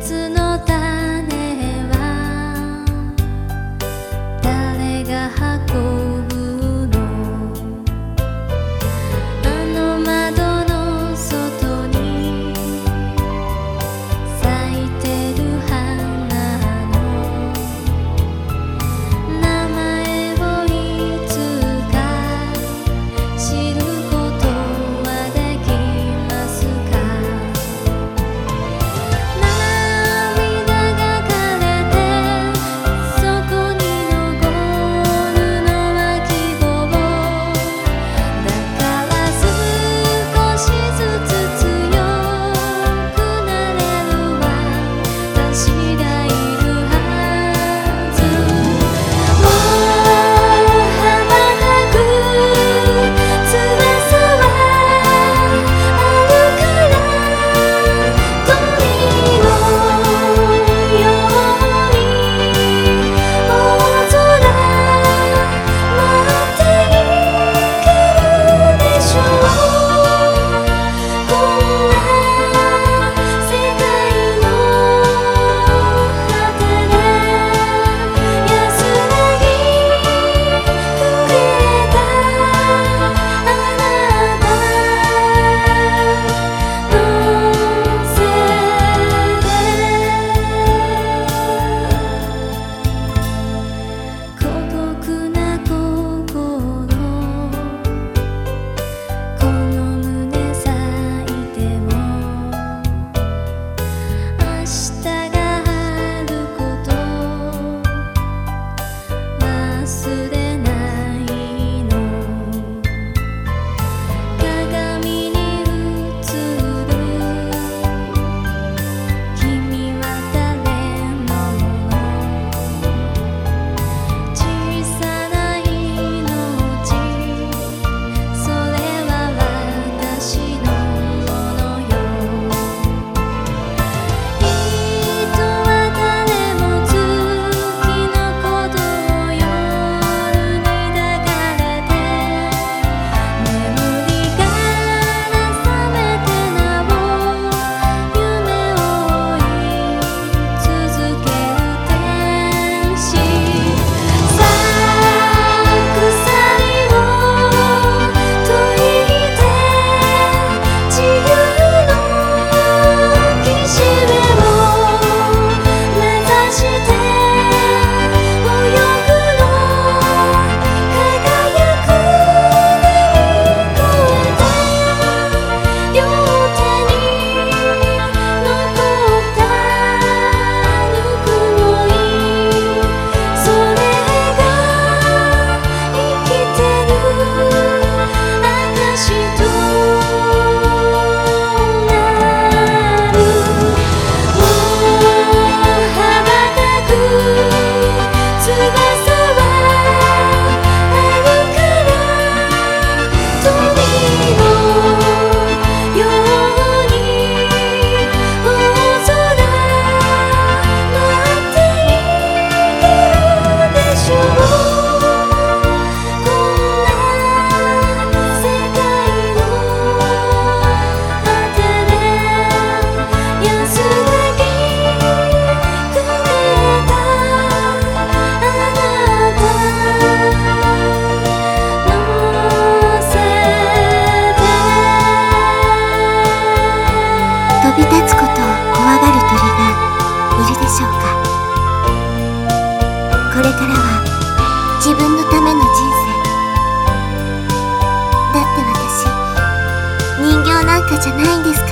夏の飛び立つことを怖がる鳥がいるでしょうか？これからは自分のための人生。だって私人形なんかじゃないんですから。